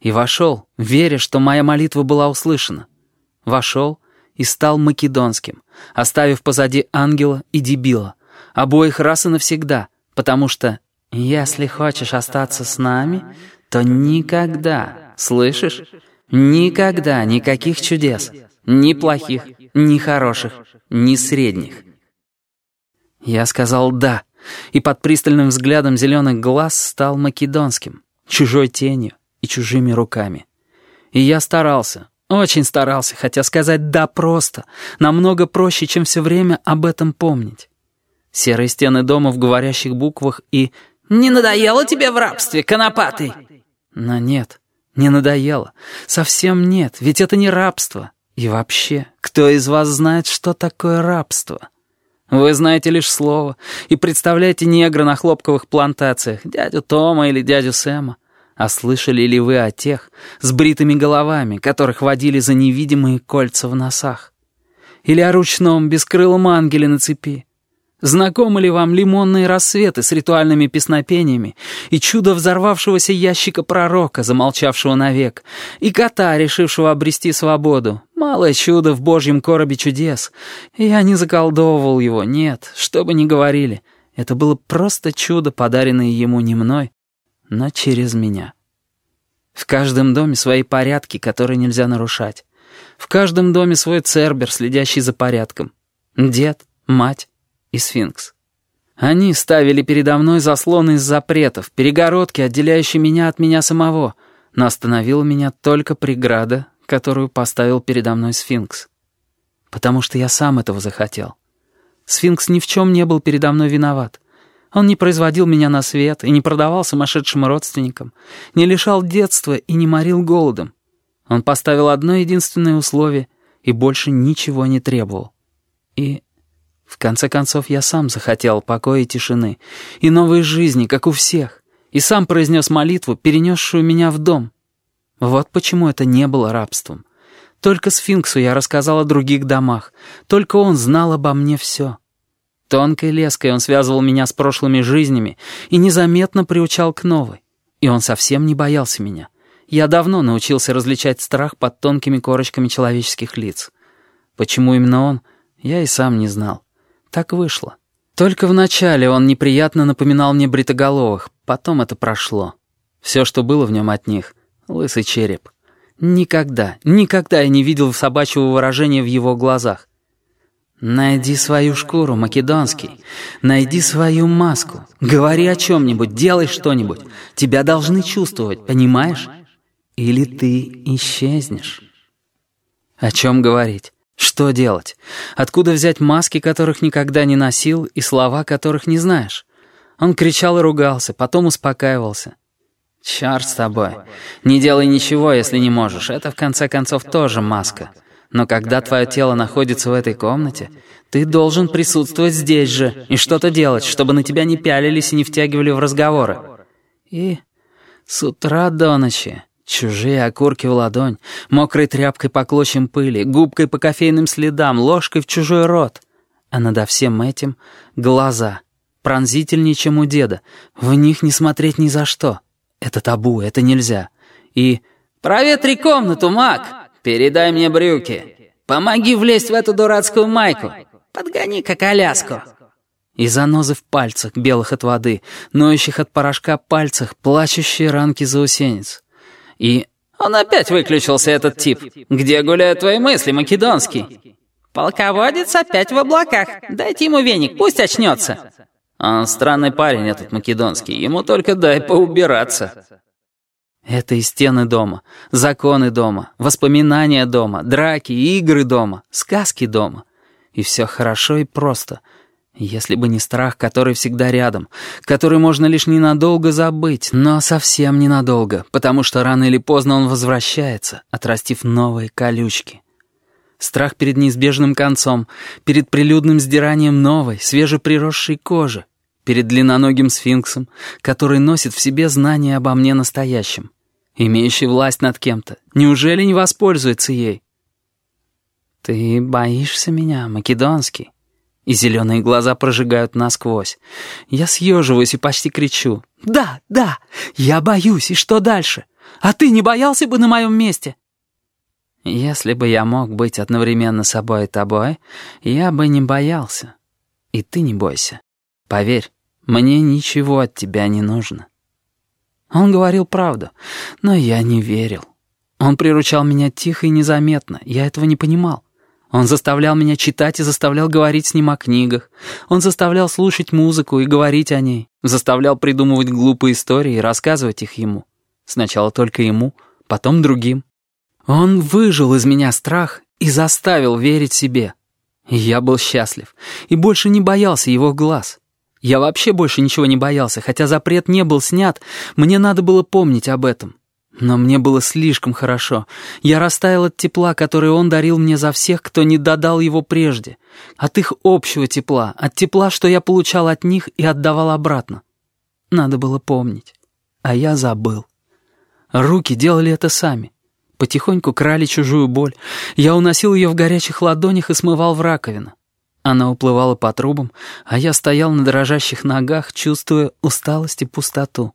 И вошел, веря, что моя молитва была услышана. Вошел и стал македонским, оставив позади ангела и дебила, обоих раз и навсегда, потому что «если хочешь остаться с нами, то никогда, слышишь, никогда никаких чудес, ни плохих, ни хороших, ни средних». Я сказал «да», и под пристальным взглядом зеленых глаз стал македонским, чужой тенью и чужими руками. И я старался, очень старался, хотя сказать «да» просто, намного проще, чем все время об этом помнить. Серые стены дома в говорящих буквах и «Не надоело тебе в рабстве, конопатый?» Но нет, не надоело. Совсем нет, ведь это не рабство. И вообще, кто из вас знает, что такое рабство?» Вы знаете лишь слово и представляете негра на хлопковых плантациях, дядю Тома или дядю Сэма. А слышали ли вы о тех с бритыми головами, которых водили за невидимые кольца в носах? Или о ручном бескрылом ангеле на цепи? Знакомы ли вам лимонные рассветы с ритуальными песнопениями и чудо взорвавшегося ящика пророка, замолчавшего навек, и кота, решившего обрести свободу? Малое чудо в божьем коробе чудес. Я не заколдовывал его, нет, что бы ни говорили. Это было просто чудо, подаренное ему не мной, но через меня. В каждом доме свои порядки, которые нельзя нарушать. В каждом доме свой цербер, следящий за порядком. Дед, мать, и сфинкс. Они ставили передо мной заслоны из запретов, перегородки, отделяющие меня от меня самого, но остановила меня только преграда, которую поставил передо мной сфинкс. Потому что я сам этого захотел. Сфинкс ни в чем не был передо мной виноват. Он не производил меня на свет и не продавал сумасшедшим родственникам, не лишал детства и не морил голодом. Он поставил одно единственное условие и больше ничего не требовал. И в конце концов, я сам захотел покоя и тишины, и новой жизни, как у всех, и сам произнес молитву, перенесшую меня в дом. Вот почему это не было рабством. Только сфинксу я рассказал о других домах, только он знал обо мне все. Тонкой леской он связывал меня с прошлыми жизнями и незаметно приучал к новой. И он совсем не боялся меня. Я давно научился различать страх под тонкими корочками человеческих лиц. Почему именно он, я и сам не знал. Так вышло. Только вначале он неприятно напоминал мне бритоголовых, потом это прошло. Все, что было в нем от них — лысый череп. Никогда, никогда я не видел собачьего выражения в его глазах. «Найди свою шкуру, македонский. Найди свою маску. Говори о чем-нибудь, делай что-нибудь. Тебя должны чувствовать, понимаешь? Или ты исчезнешь». О чем говорить? Что делать? Откуда взять маски, которых никогда не носил, и слова, которых не знаешь? Он кричал и ругался, потом успокаивался. «Чарт с тобой. Не делай ничего, если не можешь. Это, в конце концов, тоже маска. Но когда твое тело находится в этой комнате, ты должен присутствовать здесь же и что-то делать, чтобы на тебя не пялились и не втягивали в разговоры. И с утра до ночи Чужие окурки в ладонь, мокрой тряпкой по клочьям пыли, губкой по кофейным следам, ложкой в чужой рот. А надо всем этим — глаза. Пронзительнее, чем у деда. В них не смотреть ни за что. Это табу, это нельзя. И «Проветри комнату, маг! Передай мне брюки! Помоги влезть в эту дурацкую майку! Подгони-ка коляску!» И занозы в пальцах, белых от воды, ноющих от порошка пальцах, плачущие ранки заусенец. И он опять выключился, этот тип. Где гуляют твои мысли, Македонский? Полководец опять в облаках. Дайте ему веник, пусть очнется. Он странный парень, этот Македонский. Ему только дай поубираться. Это и стены дома, законы дома, воспоминания дома, драки, игры дома, сказки дома. И все хорошо и просто — если бы не страх, который всегда рядом, который можно лишь ненадолго забыть, но совсем ненадолго, потому что рано или поздно он возвращается, отрастив новые колючки. Страх перед неизбежным концом, перед прилюдным сдиранием новой, свежеприросшей кожи, перед длинноногим сфинксом, который носит в себе знания обо мне настоящем, имеющий власть над кем-то. Неужели не воспользуется ей? «Ты боишься меня, Македонский?» и зеленые глаза прожигают насквозь. Я съеживаюсь и почти кричу. «Да, да, я боюсь, и что дальше? А ты не боялся бы на моем месте?» «Если бы я мог быть одновременно собой и тобой, я бы не боялся. И ты не бойся. Поверь, мне ничего от тебя не нужно». Он говорил правду, но я не верил. Он приручал меня тихо и незаметно, я этого не понимал. Он заставлял меня читать и заставлял говорить с ним о книгах. Он заставлял слушать музыку и говорить о ней. Заставлял придумывать глупые истории и рассказывать их ему. Сначала только ему, потом другим. Он выжил из меня страх и заставил верить себе. Я был счастлив и больше не боялся его глаз. Я вообще больше ничего не боялся, хотя запрет не был снят, мне надо было помнить об этом. Но мне было слишком хорошо. Я растаял от тепла, которое он дарил мне за всех, кто не додал его прежде. От их общего тепла, от тепла, что я получал от них и отдавал обратно. Надо было помнить. А я забыл. Руки делали это сами. Потихоньку крали чужую боль. Я уносил ее в горячих ладонях и смывал в раковину. Она уплывала по трубам, а я стоял на дрожащих ногах, чувствуя усталость и пустоту.